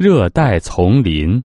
热带丛林。